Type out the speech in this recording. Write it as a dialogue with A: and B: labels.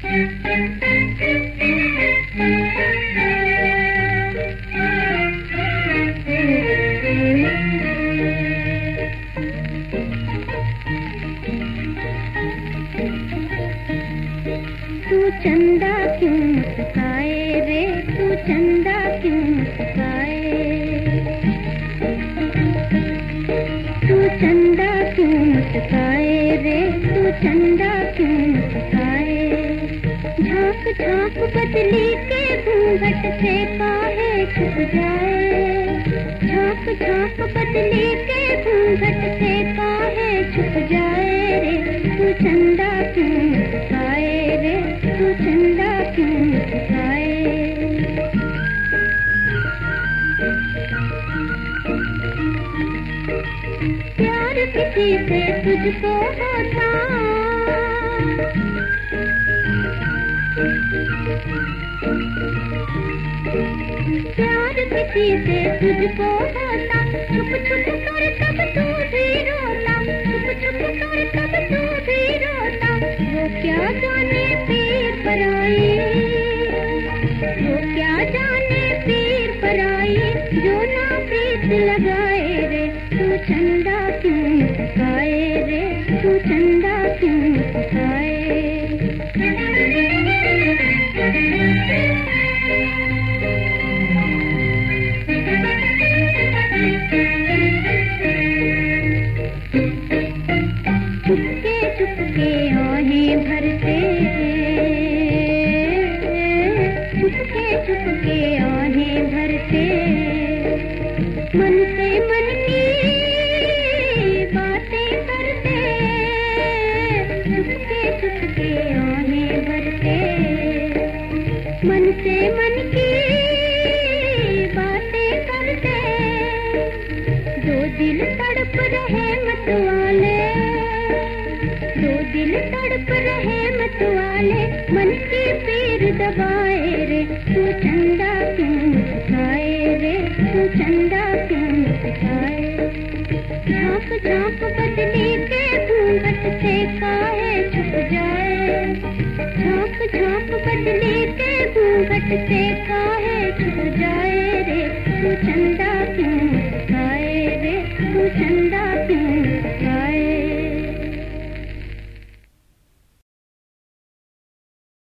A: तू चंदा क्यों मुस्काए रे? तू चंदा क्यों मुस्काए? तू चंदा क्यों मुस्काए रे? तू चंदा क्यों मुस्काए? झाँक झाँक बदली के घूंघट से काहे छुप जाए? झाँक झाँक बदली के घूंघट से काहे छुप जाए रे? तू चंदा क्यों मुस्काए रे? तू चंदा क्यों किसी से तुझको होता प्यार किसी से तुझको होता, छुप छुप कर तू भी कर तू भी वो क्या जाने पीर पर आई? वो क्या जाने पीर पर आई? जो ना प्रीत लगाए रे, तू चंदा क्यों मुस्काए रे? तू चंदा चुपके आहें भरते वाले मन की पीर दबाए रे, तू चंदा क्यों मुस्काए रे, तू चंदा क्यों मुस्काए झाँक झाँक बदली के घूंघट से काहे छुप जाए? झाँक झाँक बदली के घूंघट से काहे छुप जाए